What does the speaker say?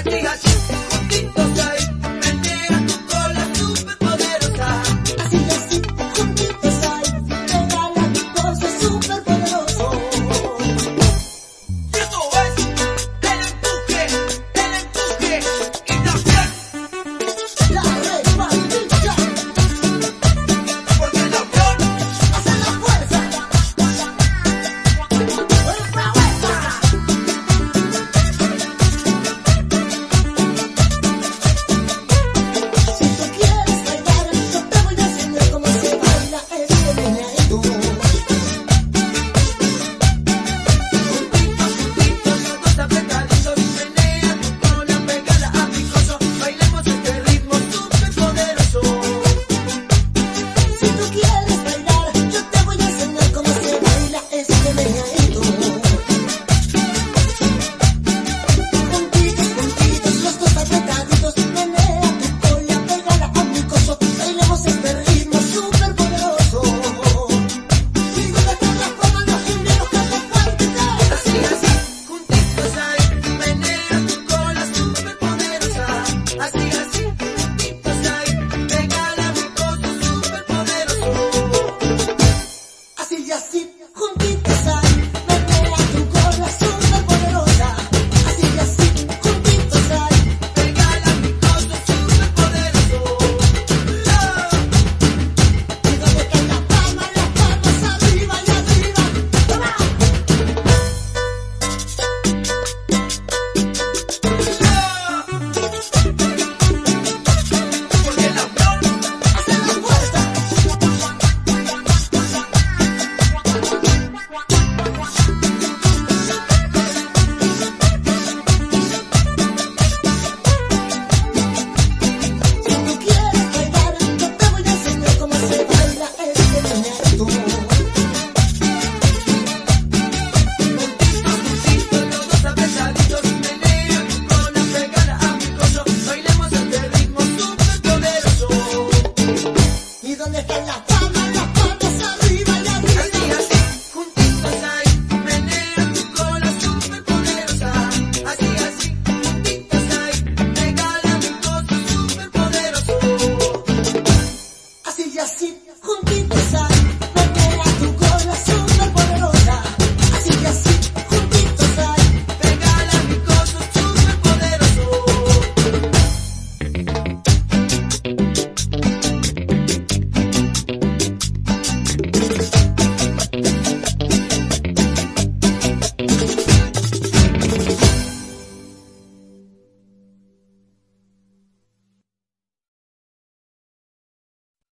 aquí, aquí.